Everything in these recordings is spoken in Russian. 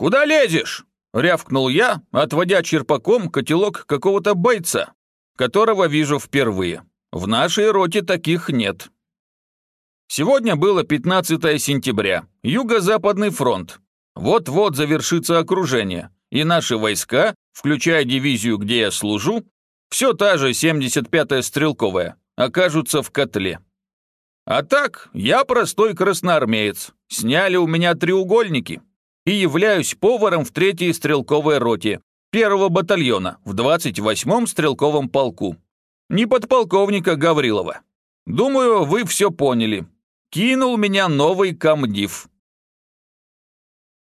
«Куда лезешь?» — рявкнул я, отводя черпаком котелок какого-то бойца, которого вижу впервые. В нашей роте таких нет. Сегодня было 15 сентября, Юго-Западный фронт. Вот-вот завершится окружение, и наши войска, включая дивизию, где я служу, все та же 75-я стрелковая, окажутся в котле. А так, я простой красноармеец. Сняли у меня треугольники. И являюсь поваром в третьей стрелковой роте, первого батальона, в 28-м стрелковом полку. Не подполковника Гаврилова. Думаю, вы все поняли. Кинул меня новый комдив.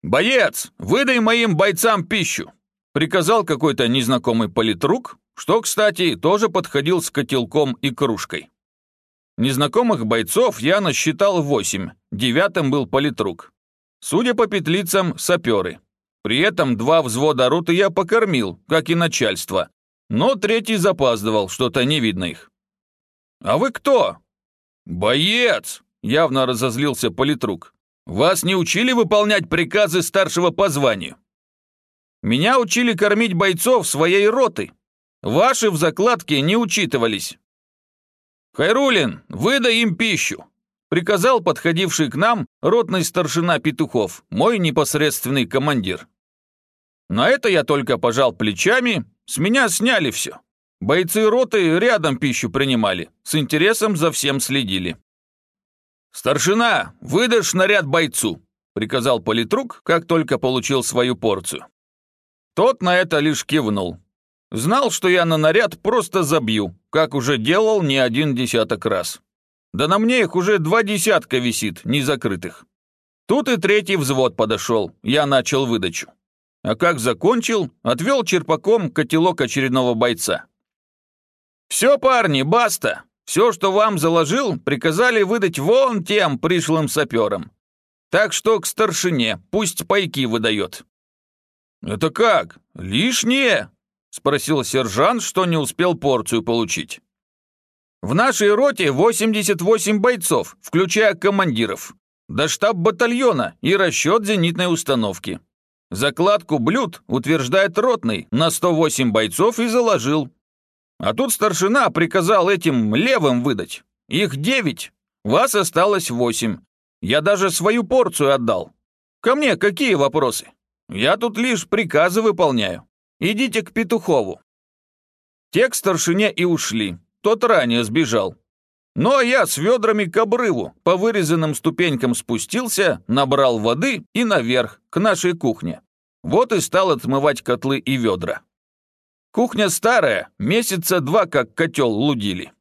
«Боец, выдай моим бойцам пищу!» Приказал какой-то незнакомый политрук, что, кстати, тоже подходил с котелком и кружкой. Незнакомых бойцов я насчитал восемь, девятым был политрук. Судя по петлицам, саперы. При этом два взвода роты я покормил, как и начальство, но третий запаздывал, что-то не видно их. «А вы кто?» «Боец!» — явно разозлился политрук. «Вас не учили выполнять приказы старшего по званию?» «Меня учили кормить бойцов своей роты. Ваши в закладке не учитывались. «Хайрулин, выдай им пищу!» Приказал подходивший к нам ротный старшина Петухов, мой непосредственный командир. На это я только пожал плечами, с меня сняли все. Бойцы роты рядом пищу принимали, с интересом за всем следили. «Старшина, выдашь наряд бойцу», — приказал политрук, как только получил свою порцию. Тот на это лишь кивнул. Знал, что я на наряд просто забью, как уже делал не один десяток раз. Да на мне их уже два десятка висит, незакрытых. Тут и третий взвод подошел, я начал выдачу. А как закончил, отвел черпаком котелок очередного бойца. «Все, парни, баста! Все, что вам заложил, приказали выдать вон тем пришлым саперам. Так что к старшине, пусть пайки выдает». «Это как? Лишнее?» Спросил сержант, что не успел порцию получить. В нашей роте 88 бойцов, включая командиров. Да штаб батальона и расчет зенитной установки. Закладку блюд утверждает ротный на 108 бойцов и заложил. А тут старшина приказал этим левым выдать. Их девять, вас осталось восемь. Я даже свою порцию отдал. Ко мне какие вопросы? Я тут лишь приказы выполняю. Идите к Петухову». Те старшине и ушли, тот ранее сбежал. Ну а я с ведрами к обрыву, по вырезанным ступенькам спустился, набрал воды и наверх, к нашей кухне. Вот и стал отмывать котлы и ведра. Кухня старая, месяца два как котел лудили.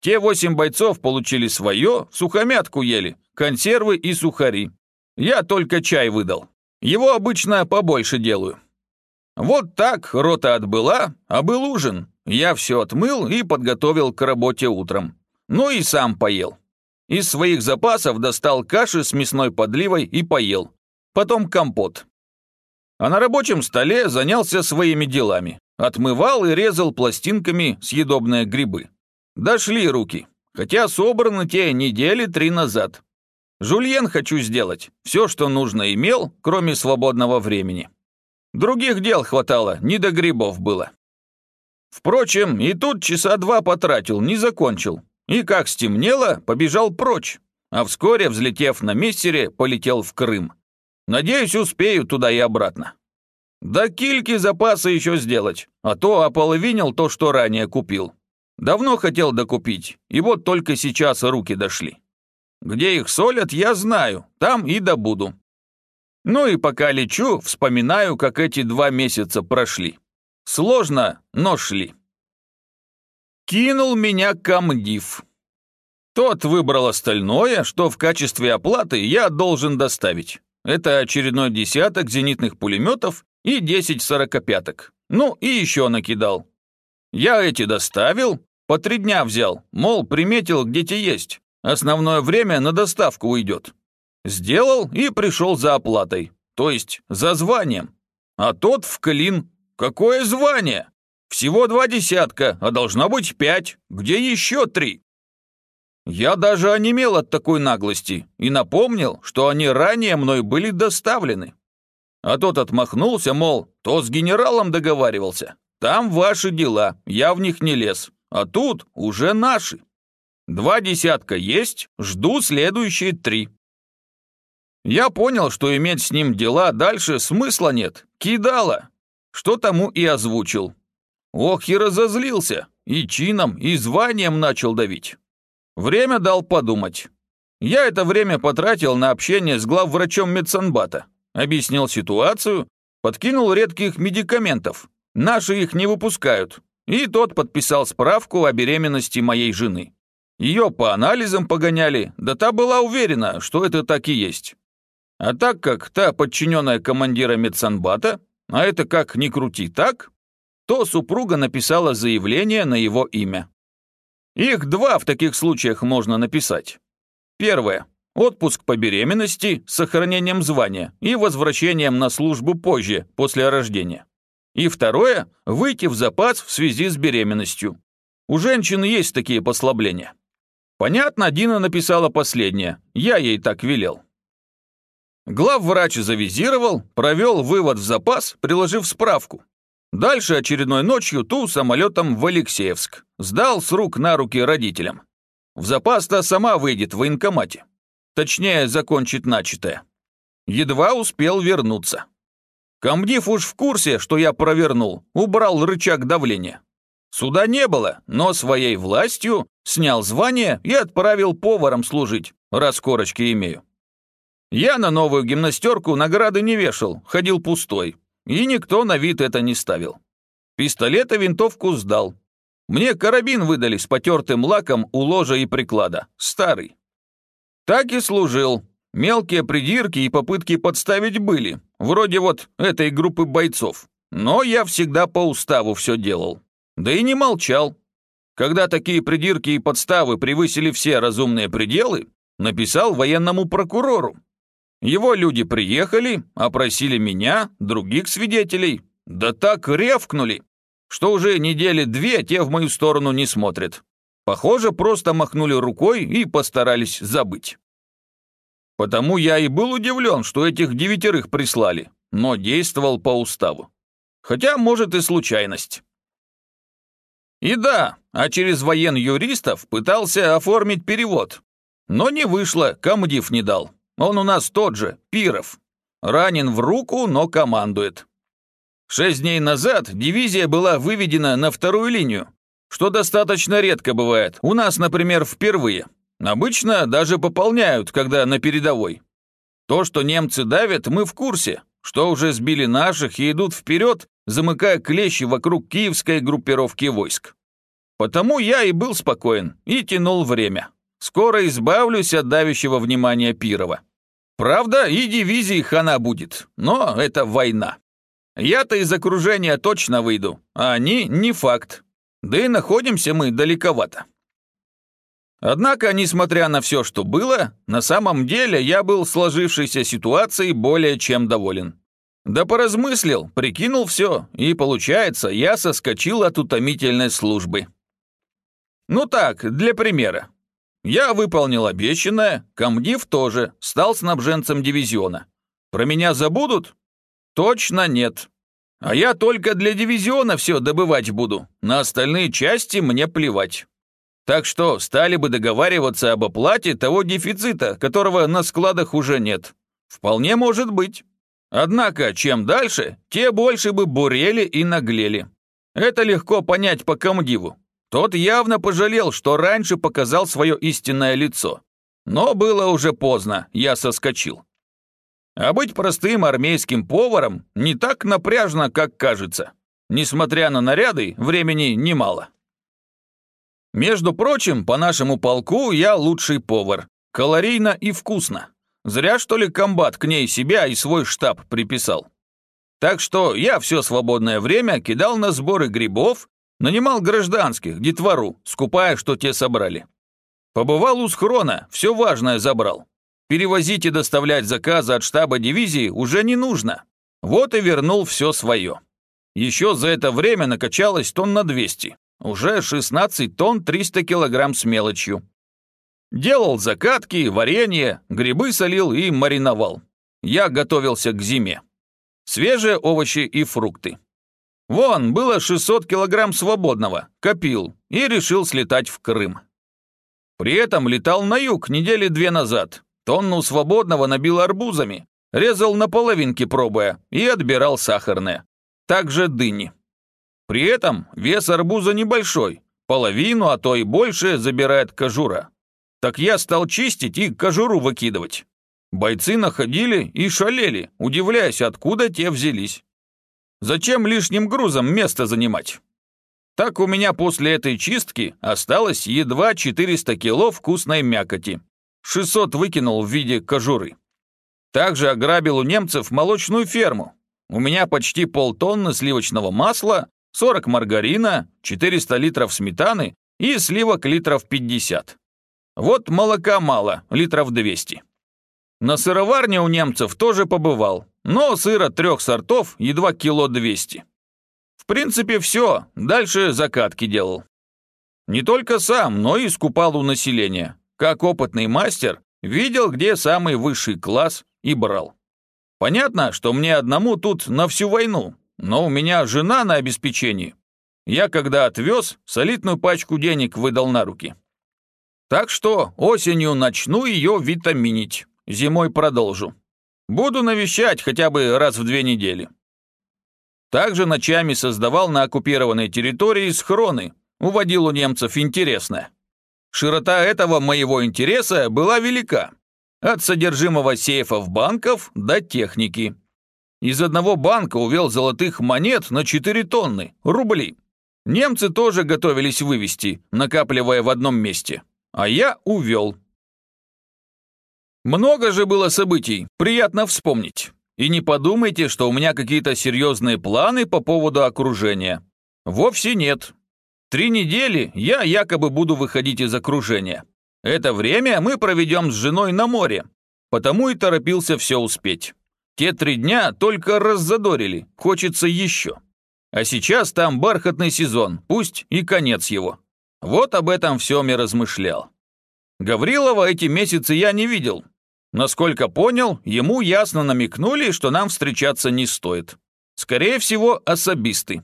Те восемь бойцов получили свое, сухомятку ели, консервы и сухари. Я только чай выдал. Его обычно побольше делаю. Вот так рота отбыла, а был ужин. Я все отмыл и подготовил к работе утром. Ну и сам поел. Из своих запасов достал каши с мясной подливой и поел. Потом компот. А на рабочем столе занялся своими делами. Отмывал и резал пластинками съедобные грибы. Дошли руки, хотя собраны те недели три назад. Жульен хочу сделать. Все, что нужно имел, кроме свободного времени. Других дел хватало, не до грибов было. Впрочем, и тут часа два потратил, не закончил. И как стемнело, побежал прочь. А вскоре, взлетев на мессере, полетел в Крым. Надеюсь, успею туда и обратно. До кильки запасы еще сделать, а то ополовинил то, что ранее купил. Давно хотел докупить, и вот только сейчас руки дошли. Где их солят, я знаю, там и добуду. Ну и пока лечу, вспоминаю, как эти два месяца прошли. Сложно, но шли. Кинул меня комдив. Тот выбрал остальное, что в качестве оплаты я должен доставить. Это очередной десяток зенитных пулеметов и 10 сорокопяток. Ну и еще накидал. Я эти доставил, по три дня взял, мол, приметил, где те есть. Основное время на доставку уйдет. Сделал и пришел за оплатой, то есть за званием. А тот в клин. Какое звание? Всего два десятка, а должно быть пять. Где еще три? Я даже онемел от такой наглости и напомнил, что они ранее мной были доставлены. А тот отмахнулся, мол, то с генералом договаривался. Там ваши дела, я в них не лез. А тут уже наши. Два десятка есть, жду следующие три. Я понял, что иметь с ним дела дальше смысла нет. Кидала. Что тому и озвучил. Ох, и разозлился. И чином, и званием начал давить. Время дал подумать. Я это время потратил на общение с главврачом медсанбата объяснил ситуацию, подкинул редких медикаментов. Наши их не выпускают. И тот подписал справку о беременности моей жены. Ее по анализам погоняли, да та была уверена, что это так и есть. А так как та подчиненная командира медсанбата, а это как ни крути так, то супруга написала заявление на его имя. Их два в таких случаях можно написать. Первое отпуск по беременности с сохранением звания и возвращением на службу позже, после рождения. И второе – выйти в запас в связи с беременностью. У женщин есть такие послабления. Понятно, Дина написала последнее, я ей так велел. Главврач завизировал, провел вывод в запас, приложив справку. Дальше очередной ночью ту самолетом в Алексеевск. Сдал с рук на руки родителям. В запас-то сама выйдет в военкомате. Точнее, закончить начатое. Едва успел вернуться. Комдив уж в курсе, что я провернул, убрал рычаг давления. Суда не было, но своей властью снял звание и отправил поваром служить, раз корочки имею. Я на новую гимнастерку награды не вешал, ходил пустой, и никто на вид это не ставил. Пистолет и винтовку сдал. Мне карабин выдали с потертым лаком у ложа и приклада, старый. Так и служил. Мелкие придирки и попытки подставить были, вроде вот этой группы бойцов. Но я всегда по уставу все делал. Да и не молчал. Когда такие придирки и подставы превысили все разумные пределы, написал военному прокурору. Его люди приехали, опросили меня, других свидетелей. Да так ревкнули, что уже недели две те в мою сторону не смотрят. Похоже, просто махнули рукой и постарались забыть. Потому я и был удивлен, что этих девятерых прислали, но действовал по уставу. Хотя, может, и случайность. И да, а через воен-юристов пытался оформить перевод. Но не вышло, комдив не дал. Он у нас тот же, Пиров. Ранен в руку, но командует. Шесть дней назад дивизия была выведена на вторую линию, что достаточно редко бывает. У нас, например, впервые. Обычно даже пополняют, когда на передовой. То, что немцы давят, мы в курсе, что уже сбили наших и идут вперед, замыкая клещи вокруг киевской группировки войск. Потому я и был спокоен и тянул время. Скоро избавлюсь от давящего внимания Пирова. Правда, и дивизии хана будет, но это война. Я-то из окружения точно выйду, а они не факт. Да и находимся мы далековато. Однако, несмотря на все, что было, на самом деле я был сложившейся ситуацией более чем доволен. Да поразмыслил, прикинул все, и получается, я соскочил от утомительной службы. Ну так, для примера. Я выполнил обещанное, комдив тоже, стал снабженцем дивизиона. Про меня забудут? Точно нет. А я только для дивизиона все добывать буду, на остальные части мне плевать. Так что стали бы договариваться об оплате того дефицита, которого на складах уже нет. Вполне может быть. Однако, чем дальше, те больше бы бурели и наглели. Это легко понять по комдиву. Тот явно пожалел, что раньше показал свое истинное лицо. Но было уже поздно, я соскочил. А быть простым армейским поваром не так напряжно, как кажется. Несмотря на наряды, времени немало. Между прочим, по нашему полку я лучший повар. Калорийно и вкусно. Зря, что ли, комбат к ней себя и свой штаб приписал. Так что я все свободное время кидал на сборы грибов, нанимал гражданских, детвору, скупая, что те собрали. Побывал у схрона, все важное забрал. Перевозить и доставлять заказы от штаба дивизии уже не нужно. Вот и вернул все свое. Еще за это время накачалось тонн на 200. Уже 16 тонн 300 килограмм с мелочью. Делал закатки, варенье, грибы солил и мариновал. Я готовился к зиме. свежие овощи и фрукты. Вон, было 600 килограмм свободного, копил и решил слетать в Крым. При этом летал на юг недели две назад, тонну свободного набил арбузами, резал на половинки пробуя и отбирал сахарные. Также дыни. При этом вес арбуза небольшой, половину, а то и больше забирает кожура. Так я стал чистить и кожуру выкидывать. Бойцы находили и шалели, удивляясь, откуда те взялись. Зачем лишним грузом место занимать? Так у меня после этой чистки осталось едва 400 кило вкусной мякоти. 600 выкинул в виде кожуры. Также ограбил у немцев молочную ферму. У меня почти полтонны сливочного масла, 40 маргарина, 400 литров сметаны и сливок литров 50. Вот молока мало, литров 200. На сыроварне у немцев тоже побывал, но сыра трех сортов едва кило 200. В принципе, все, дальше закатки делал. Не только сам, но и скупал у населения. Как опытный мастер, видел, где самый высший класс и брал. Понятно, что мне одному тут на всю войну, но у меня жена на обеспечении. Я когда отвез, солидную пачку денег выдал на руки. Так что осенью начну ее витаминить. Зимой продолжу. Буду навещать хотя бы раз в две недели. Также ночами создавал на оккупированной территории схроны, уводил у немцев интересное. Широта этого моего интереса была велика. От содержимого сейфов банков до техники. Из одного банка увел золотых монет на 4 тонны, рубли. Немцы тоже готовились вывести, накапливая в одном месте. А я увел. Много же было событий, приятно вспомнить. И не подумайте, что у меня какие-то серьезные планы по поводу окружения. Вовсе нет. Три недели я якобы буду выходить из окружения. Это время мы проведем с женой на море, потому и торопился все успеть. Те три дня только раззадорили, хочется еще. А сейчас там бархатный сезон, пусть и конец его. Вот об этом всем и размышлял. Гаврилова эти месяцы я не видел, Насколько понял, ему ясно намекнули, что нам встречаться не стоит. Скорее всего, особисты.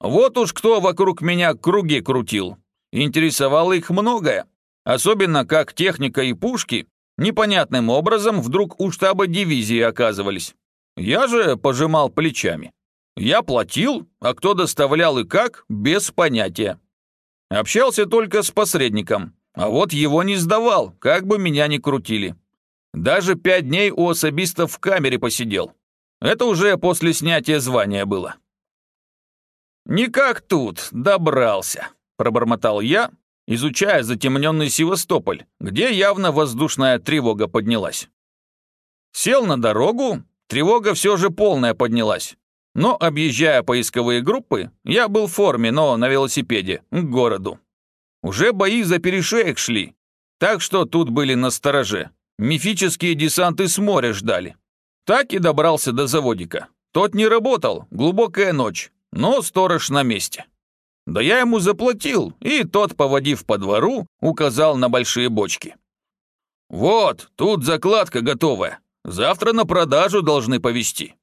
Вот уж кто вокруг меня круги крутил. Интересовало их многое. Особенно как техника и пушки непонятным образом вдруг у штаба дивизии оказывались. Я же пожимал плечами. Я платил, а кто доставлял и как, без понятия. Общался только с посредником, а вот его не сдавал, как бы меня ни крутили. Даже пять дней у особистов в камере посидел. Это уже после снятия звания было. «Никак тут, добрался», – пробормотал я, изучая затемненный Севастополь, где явно воздушная тревога поднялась. Сел на дорогу, тревога все же полная поднялась. Но, объезжая поисковые группы, я был в форме, но на велосипеде, к городу. Уже бои за перешеек шли, так что тут были на стороже. Мифические десанты с моря ждали. Так и добрался до заводика. Тот не работал, глубокая ночь, но сторож на месте. Да я ему заплатил, и тот, поводив по двору, указал на большие бочки. «Вот, тут закладка готовая. Завтра на продажу должны повезти».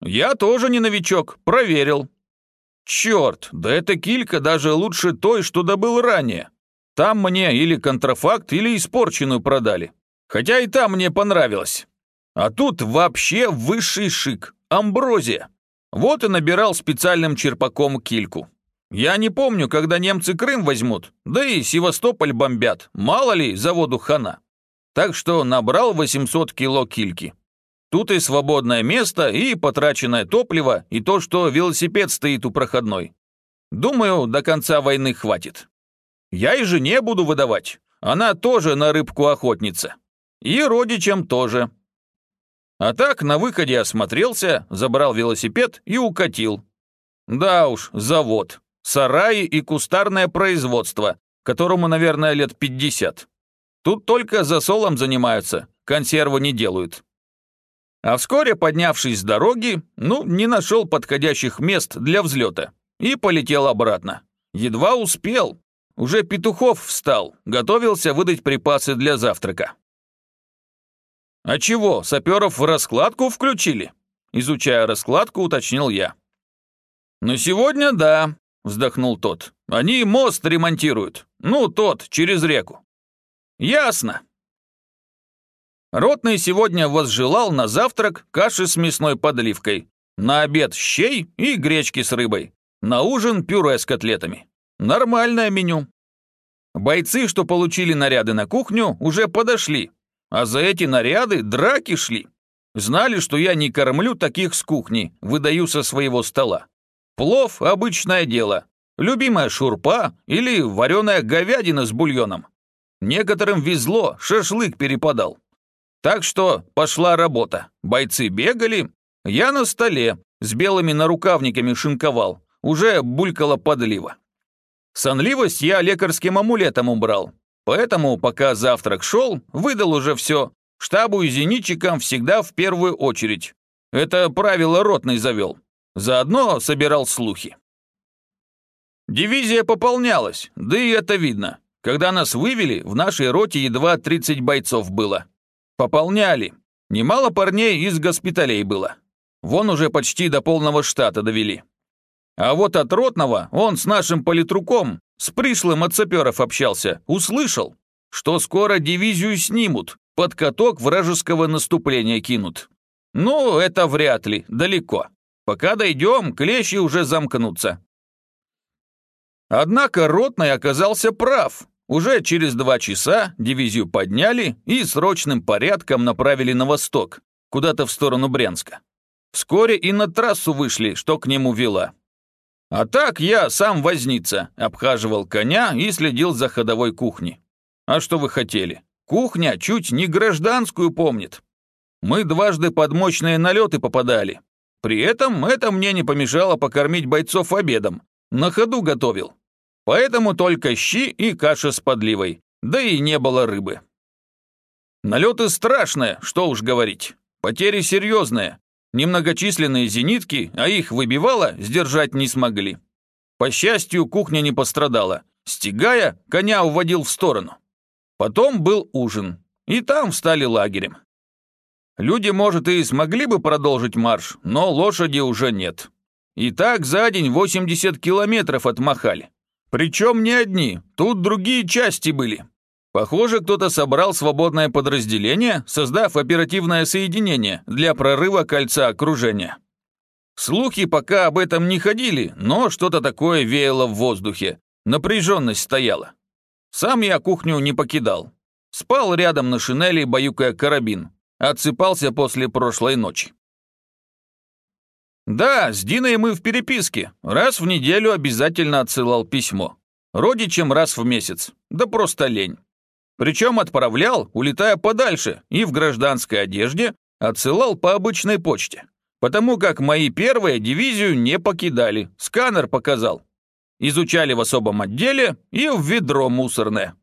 Я тоже не новичок, проверил. Черт, да эта килька даже лучше той, что добыл ранее. Там мне или контрафакт, или испорченную продали. Хотя и там мне понравилось. А тут вообще высший шик, амброзия. Вот и набирал специальным черпаком кильку. Я не помню, когда немцы Крым возьмут, да и Севастополь бомбят, мало ли заводу хана. Так что набрал 800 кило кильки. Тут и свободное место, и потраченное топливо, и то, что велосипед стоит у проходной. Думаю, до конца войны хватит. Я и жене буду выдавать. Она тоже на рыбку охотница. И родичам тоже. А так на выходе осмотрелся, забрал велосипед и укатил. Да уж, завод. Сараи и кустарное производство, которому, наверное, лет 50. Тут только засолом занимаются, консервы не делают. А вскоре, поднявшись с дороги, ну, не нашел подходящих мест для взлета и полетел обратно. Едва успел, уже Петухов встал, готовился выдать припасы для завтрака. «А чего, саперов в раскладку включили?» изучая раскладку, уточнил я. «На сегодня да», — вздохнул тот. «Они мост ремонтируют. Ну, тот, через реку». «Ясно». Ротный сегодня возжелал на завтрак каши с мясной подливкой, на обед щей и гречки с рыбой, на ужин пюре с котлетами. Нормальное меню. Бойцы, что получили наряды на кухню, уже подошли, а за эти наряды драки шли. Знали, что я не кормлю таких с кухни, выдаю со своего стола. Плов – обычное дело. Любимая шурпа или вареная говядина с бульоном. Некоторым везло, шашлык перепадал. Так что пошла работа. Бойцы бегали, я на столе, с белыми нарукавниками шинковал. Уже булькала подлива. Сонливость я лекарским амулетом убрал. Поэтому, пока завтрак шел, выдал уже все. Штабу и зенитчикам всегда в первую очередь. Это правило ротный завел. Заодно собирал слухи. Дивизия пополнялась, да и это видно. Когда нас вывели, в нашей роте едва 30 бойцов было. Пополняли. Немало парней из госпиталей было. Вон уже почти до полного штата довели. А вот от ротного он с нашим политруком, с пришлым от саперов общался, услышал, что скоро дивизию снимут, под каток вражеского наступления кинут. Ну, это вряд ли, далеко. Пока дойдем, клещи уже замкнутся. Однако Ротный оказался прав. Уже через два часа дивизию подняли и срочным порядком направили на восток, куда-то в сторону Брянска. Вскоре и на трассу вышли, что к нему вела. А так я сам возница, обхаживал коня и следил за ходовой кухней. А что вы хотели? Кухня чуть не гражданскую помнит. Мы дважды под мощные налеты попадали, при этом это мне не помешало покормить бойцов обедом. На ходу готовил. Поэтому только щи и каша с подливой. Да и не было рыбы. Налеты страшные, что уж говорить. Потери серьезные. Немногочисленные зенитки, а их выбивало, сдержать не смогли. По счастью, кухня не пострадала. Стегая, коня уводил в сторону. Потом был ужин. И там встали лагерем. Люди, может, и смогли бы продолжить марш, но лошади уже нет. И так за день 80 километров отмахали. Причем не одни, тут другие части были. Похоже, кто-то собрал свободное подразделение, создав оперативное соединение для прорыва кольца окружения. Слухи пока об этом не ходили, но что-то такое веяло в воздухе. Напряженность стояла. Сам я кухню не покидал. Спал рядом на шинели, баюкая карабин. Отсыпался после прошлой ночи. Да, с Диной мы в переписке. Раз в неделю обязательно отсылал письмо. Родичам раз в месяц. Да просто лень. Причем отправлял, улетая подальше, и в гражданской одежде отсылал по обычной почте. Потому как мои первые дивизию не покидали, сканер показал. Изучали в особом отделе и в ведро мусорное.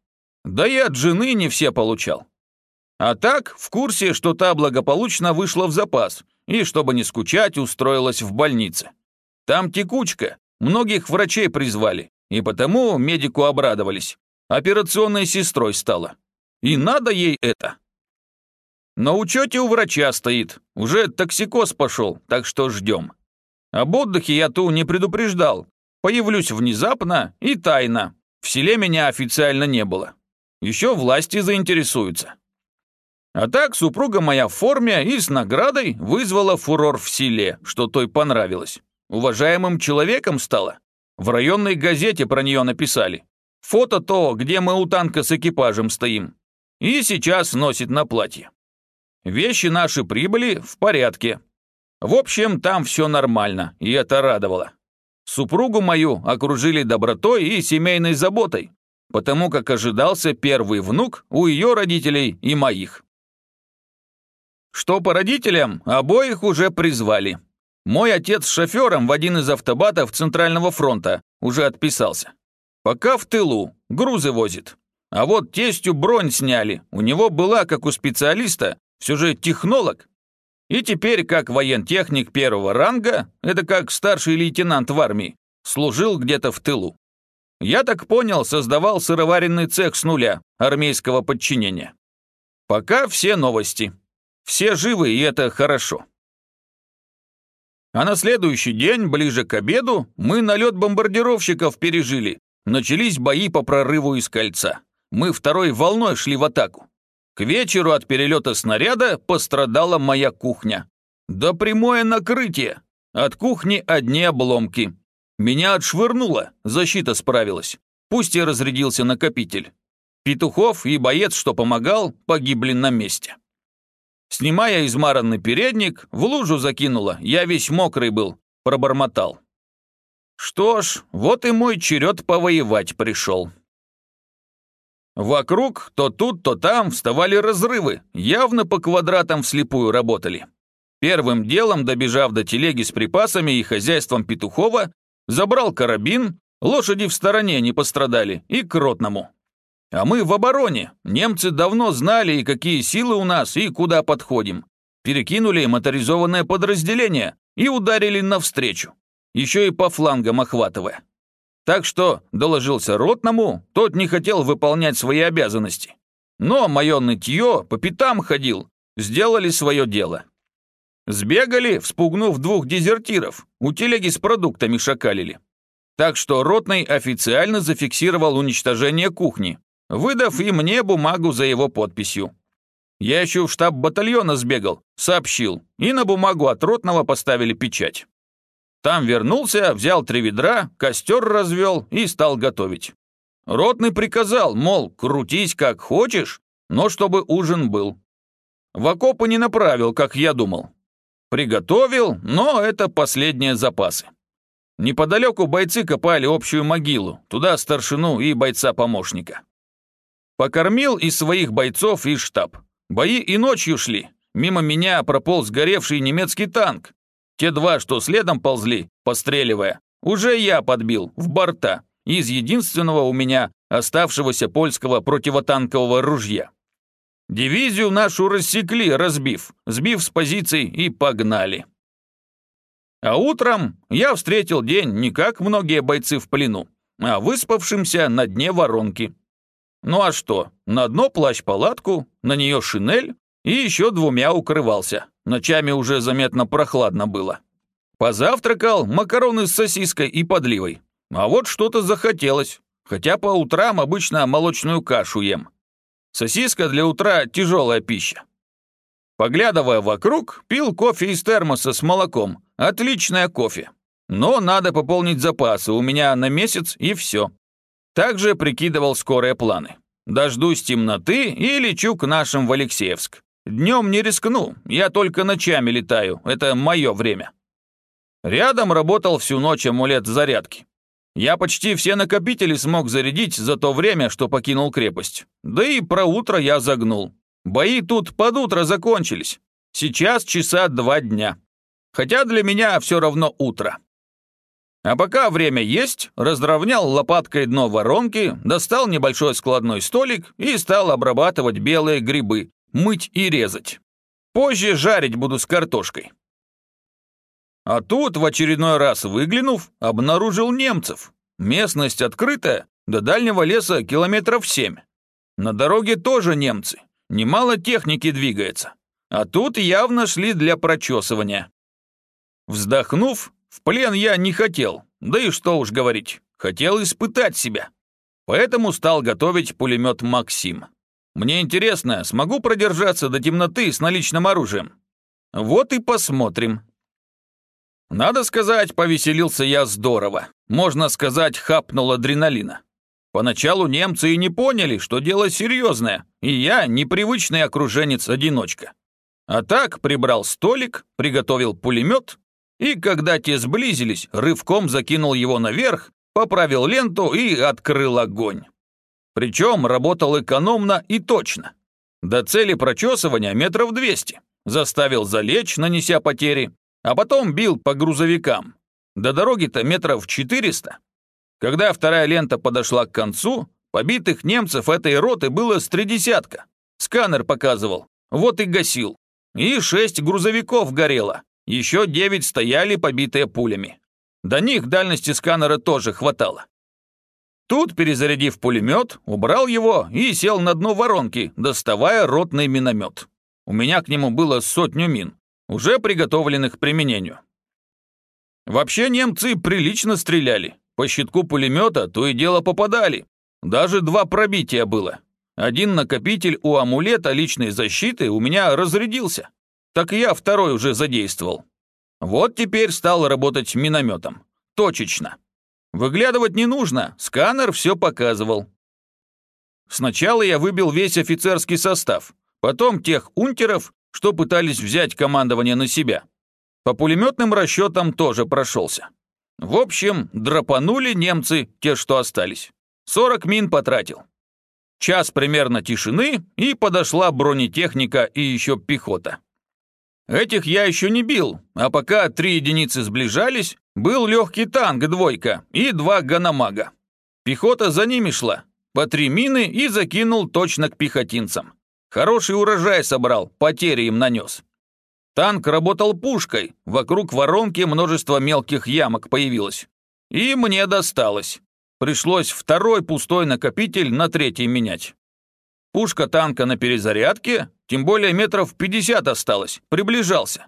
Да и от жены не все получал. А так, в курсе, что та благополучно вышла в запас и, чтобы не скучать, устроилась в больнице. Там текучка, многих врачей призвали, и потому медику обрадовались. Операционной сестрой стала. И надо ей это. На учете у врача стоит, уже токсикоз пошел, так что ждем. Об отдыхе я ту не предупреждал. Появлюсь внезапно и тайно. В селе меня официально не было. Еще власти заинтересуются. А так супруга моя в форме и с наградой вызвала фурор в селе, что той понравилось. Уважаемым человеком стала. В районной газете про нее написали. Фото то, где мы у танка с экипажем стоим. И сейчас носит на платье. Вещи наши прибыли в порядке. В общем, там все нормально, и это радовало. Супругу мою окружили добротой и семейной заботой, потому как ожидался первый внук у ее родителей и моих. Что по родителям, обоих уже призвали. Мой отец с шофером в один из автобатов Центрального фронта уже отписался. Пока в тылу, грузы возит. А вот тестю бронь сняли, у него была, как у специалиста, все же технолог. И теперь, как воентехник первого ранга, это как старший лейтенант в армии, служил где-то в тылу. Я так понял, создавал сыроваренный цех с нуля, армейского подчинения. Пока все новости. Все живы, и это хорошо. А на следующий день, ближе к обеду, мы налет бомбардировщиков пережили. Начались бои по прорыву из кольца. Мы второй волной шли в атаку. К вечеру от перелета снаряда пострадала моя кухня. Да прямое накрытие. От кухни одни обломки. Меня отшвырнуло, защита справилась. Пусть и разрядился накопитель. Петухов и боец, что помогал, погибли на месте. Снимая измаранный передник, в лужу закинула, я весь мокрый был, пробормотал. Что ж, вот и мой черед повоевать пришел. Вокруг то тут, то там вставали разрывы, явно по квадратам вслепую работали. Первым делом, добежав до телеги с припасами и хозяйством Петухова, забрал карабин, лошади в стороне не пострадали, и к ротному. А мы в обороне. Немцы давно знали, и какие силы у нас, и куда подходим. Перекинули моторизованное подразделение и ударили навстречу. Еще и по флангам охватывая. Так что доложился ротному, тот не хотел выполнять свои обязанности. Но мое нытье по пятам ходил, сделали свое дело. Сбегали, вспугнув двух дезертиров, у телеги с продуктами шакалили. Так что ротный официально зафиксировал уничтожение кухни, выдав и мне бумагу за его подписью. Я еще в штаб батальона сбегал, сообщил, и на бумагу от ротного поставили печать. Там вернулся, взял три ведра, костер развел и стал готовить. Ротный приказал, мол, крутись как хочешь, но чтобы ужин был. В окопы не направил, как я думал. Приготовил, но это последние запасы. Неподалеку бойцы копали общую могилу, туда старшину и бойца-помощника. Покормил и своих бойцов, и штаб. Бои и ночью шли. Мимо меня прополз горевший немецкий танк. Те два, что следом ползли, постреливая, уже я подбил, в борта, из единственного у меня оставшегося польского противотанкового ружья. Дивизию нашу рассекли, разбив, сбив с позиций и погнали. А утром я встретил день не как многие бойцы в плену, а выспавшимся на дне воронки. Ну а что, на дно плащ-палатку, на нее шинель и еще двумя укрывался. Ночами уже заметно прохладно было. Позавтракал макароны с сосиской и подливой. А вот что-то захотелось, хотя по утрам обычно молочную кашу ем. Сосиска для утра – тяжелая пища. Поглядывая вокруг, пил кофе из термоса с молоком. Отличное кофе. Но надо пополнить запасы, у меня на месяц и все. Также прикидывал скорые планы. Дождусь темноты и лечу к нашим в Алексеевск. Днем не рискну, я только ночами летаю, это мое время. Рядом работал всю ночь амулет зарядки. Я почти все накопители смог зарядить за то время, что покинул крепость. Да и про утро я загнул. Бои тут под утро закончились. Сейчас часа два дня. Хотя для меня все равно утро. А пока время есть, разровнял лопаткой дно воронки, достал небольшой складной столик и стал обрабатывать белые грибы, мыть и резать. Позже жарить буду с картошкой. А тут, в очередной раз выглянув, обнаружил немцев. Местность открытая, до дальнего леса километров семь. На дороге тоже немцы. Немало техники двигается. А тут явно шли для прочесывания. Вздохнув, в плен я не хотел, да и что уж говорить, хотел испытать себя. Поэтому стал готовить пулемет «Максим». Мне интересно, смогу продержаться до темноты с наличным оружием? Вот и посмотрим. Надо сказать, повеселился я здорово. Можно сказать, хапнул адреналина. Поначалу немцы и не поняли, что дело серьезное, и я непривычный окруженец-одиночка. А так прибрал столик, приготовил пулемет и когда те сблизились, рывком закинул его наверх, поправил ленту и открыл огонь. Причем работал экономно и точно. До цели прочесывания метров 200. Заставил залечь, нанеся потери, а потом бил по грузовикам. До дороги-то метров 400. Когда вторая лента подошла к концу, побитых немцев этой роты было с три десятка. Сканер показывал, вот и гасил. И шесть грузовиков горело, еще девять стояли, побитые пулями. До них дальности сканера тоже хватало. Тут, перезарядив пулемет, убрал его и сел на дно воронки, доставая ротный миномет. У меня к нему было сотню мин, уже приготовленных к применению. Вообще немцы прилично стреляли. По щитку пулемета то и дело попадали. Даже два пробития было. Один накопитель у амулета личной защиты у меня разрядился. Так я второй уже задействовал. Вот теперь стал работать минометом. Точечно. Выглядывать не нужно, сканер все показывал. Сначала я выбил весь офицерский состав, потом тех унтеров, что пытались взять командование на себя. По пулеметным расчетам тоже прошелся. В общем, драпанули немцы, те, что остались. 40 мин потратил. Час примерно тишины, и подошла бронетехника и еще пехота. Этих я еще не бил, а пока три единицы сближались, был легкий танк двойка и два ганамага. Пехота за ними шла, по три мины и закинул точно к пехотинцам. Хороший урожай собрал, потери им нанес. Танк работал пушкой, вокруг воронки множество мелких ямок появилось. И мне досталось. Пришлось второй пустой накопитель на третий менять. Пушка танка на перезарядке, тем более метров 50 осталось, приближался.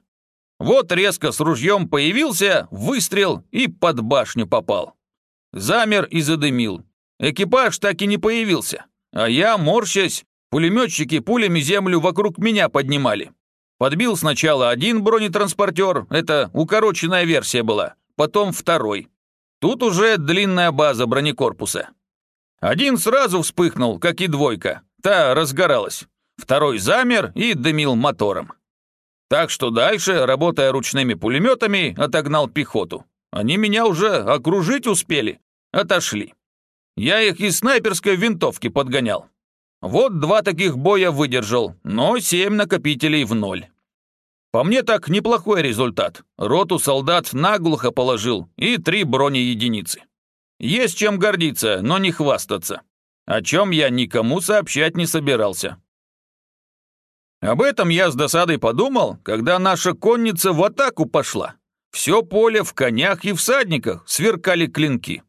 Вот резко с ружьем появился, выстрел и под башню попал. Замер и задымил. Экипаж так и не появился. А я, морщась, пулеметчики пулями землю вокруг меня поднимали. Подбил сначала один бронетранспортер, это укороченная версия была, потом второй. Тут уже длинная база бронекорпуса. Один сразу вспыхнул, как и двойка, Та разгоралась. Второй замер и дымил мотором. Так что дальше, работая ручными пулеметами, отогнал пехоту. Они меня уже окружить успели. Отошли. Я их из снайперской винтовки подгонял. Вот два таких боя выдержал, но семь накопителей в ноль. По мне так неплохой результат. Роту солдат наглухо положил и три бронеединицы. Есть чем гордиться, но не хвастаться о чем я никому сообщать не собирался. Об этом я с досадой подумал, когда наша конница в атаку пошла. Все поле в конях и всадниках сверкали клинки.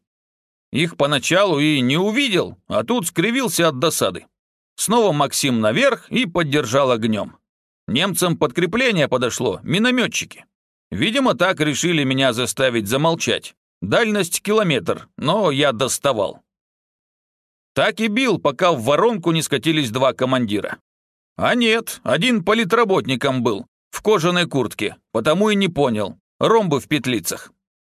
Их поначалу и не увидел, а тут скривился от досады. Снова Максим наверх и поддержал огнем. Немцам подкрепление подошло, минометчики. Видимо, так решили меня заставить замолчать. Дальность километр, но я доставал. Так и бил, пока в воронку не скатились два командира. А нет, один политработником был, в кожаной куртке, потому и не понял, ромбы в петлицах.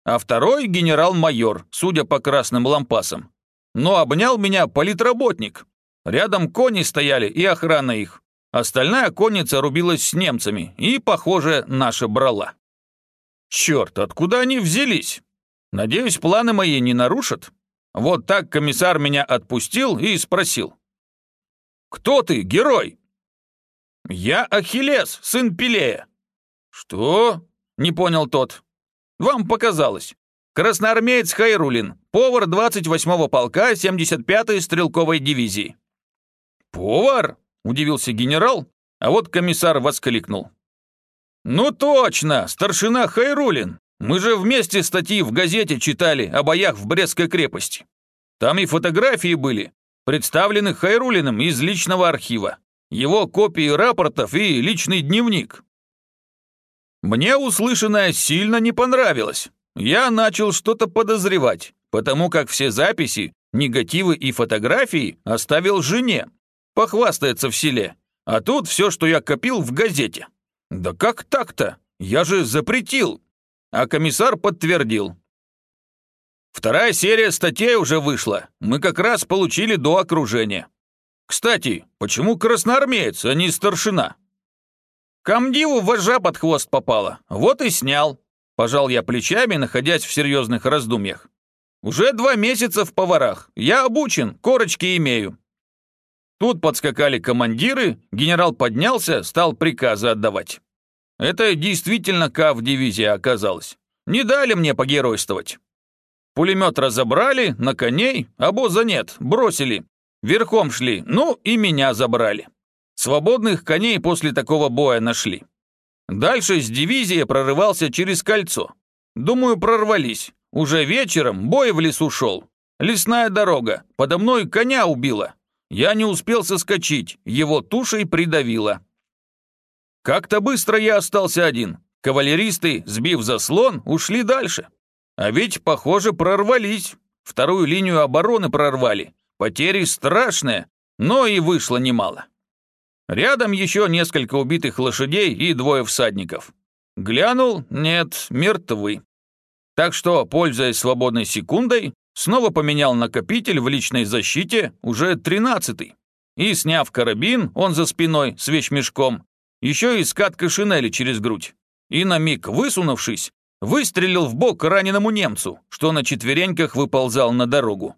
А второй генерал-майор, судя по красным лампасам. Но обнял меня политработник. Рядом кони стояли и охрана их. Остальная конница рубилась с немцами и, похоже, наша брала. Черт, откуда они взялись? Надеюсь, планы мои не нарушат? Вот так комиссар меня отпустил и спросил. «Кто ты, герой?» «Я Ахиллес, сын Пелея». «Что?» — не понял тот. «Вам показалось. Красноармеец Хайрулин, повар 28-го полка 75-й стрелковой дивизии». «Повар?» — удивился генерал, а вот комиссар воскликнул. «Ну точно, старшина Хайрулин, мы же вместе статьи в газете читали о боях в Брестской крепости. Там и фотографии были, представлены Хайрулиным из личного архива, его копии рапортов и личный дневник. Мне услышанное сильно не понравилось. Я начал что-то подозревать, потому как все записи, негативы и фотографии оставил жене. Похвастается в селе. А тут все, что я копил в газете. Да как так-то? Я же запретил а комиссар подтвердил. Вторая серия статей уже вышла. Мы как раз получили до окружения. Кстати, почему красноармеец, а не старшина? Камдиву вожа под хвост попала. Вот и снял. Пожал я плечами, находясь в серьезных раздумьях. Уже два месяца в поварах. Я обучен, корочки имею. Тут подскакали командиры, генерал поднялся, стал приказы отдавать. Это действительно КАВ-дивизия оказалась. Не дали мне погеройствовать. Пулемет разобрали, на коней, обоза нет, бросили. Верхом шли, ну и меня забрали. Свободных коней после такого боя нашли. Дальше с дивизии прорывался через кольцо. Думаю, прорвались. Уже вечером бой в лесу шел. Лесная дорога, подо мной коня убила. Я не успел соскочить, его тушей придавило. Как-то быстро я остался один. Кавалеристы, сбив заслон, ушли дальше. А ведь, похоже, прорвались. Вторую линию обороны прорвали. Потери страшные, но и вышло немало. Рядом еще несколько убитых лошадей и двое всадников. Глянул, нет, мертвы. Так что, пользуясь свободной секундой, снова поменял накопитель в личной защите, уже тринадцатый. И, сняв карабин, он за спиной, с вещмешком, еще и скаткой шинели через грудь. И на миг высунувшись, выстрелил в бок раненому немцу, что на четвереньках выползал на дорогу.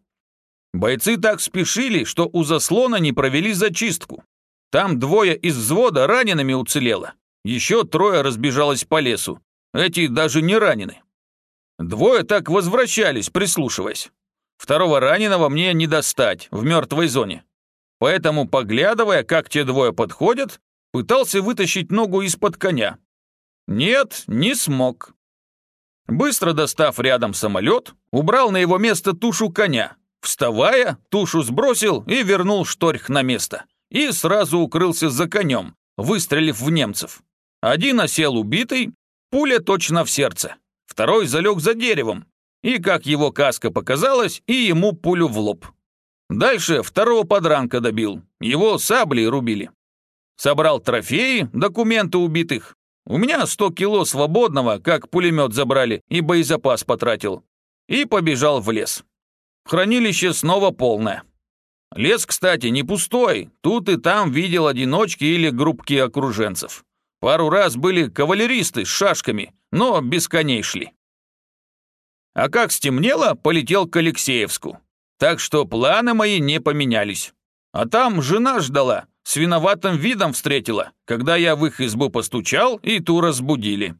Бойцы так спешили, что у заслона не провели зачистку. Там двое из взвода ранеными уцелело. Еще трое разбежалось по лесу. Эти даже не ранены. Двое так возвращались, прислушиваясь. Второго раненого мне не достать в мертвой зоне. Поэтому, поглядывая, как те двое подходят, пытался вытащить ногу из-под коня. Нет, не смог. Быстро достав рядом самолет, убрал на его место тушу коня. Вставая, тушу сбросил и вернул шторх на место. И сразу укрылся за конем, выстрелив в немцев. Один осел убитый, пуля точно в сердце второй залег за деревом, и, как его каска показалась, и ему пулю в лоб. Дальше второго подранка добил, его саблей рубили. Собрал трофеи, документы убитых. У меня 100 кило свободного, как пулемет забрали, и боезапас потратил. И побежал в лес. Хранилище снова полное. Лес, кстати, не пустой, тут и там видел одиночки или группки окруженцев. Пару раз были кавалеристы с шашками, но без коней шли. А как стемнело, полетел к Алексеевску. Так что планы мои не поменялись. А там жена ждала, с виноватым видом встретила, когда я в их избу постучал, и ту разбудили.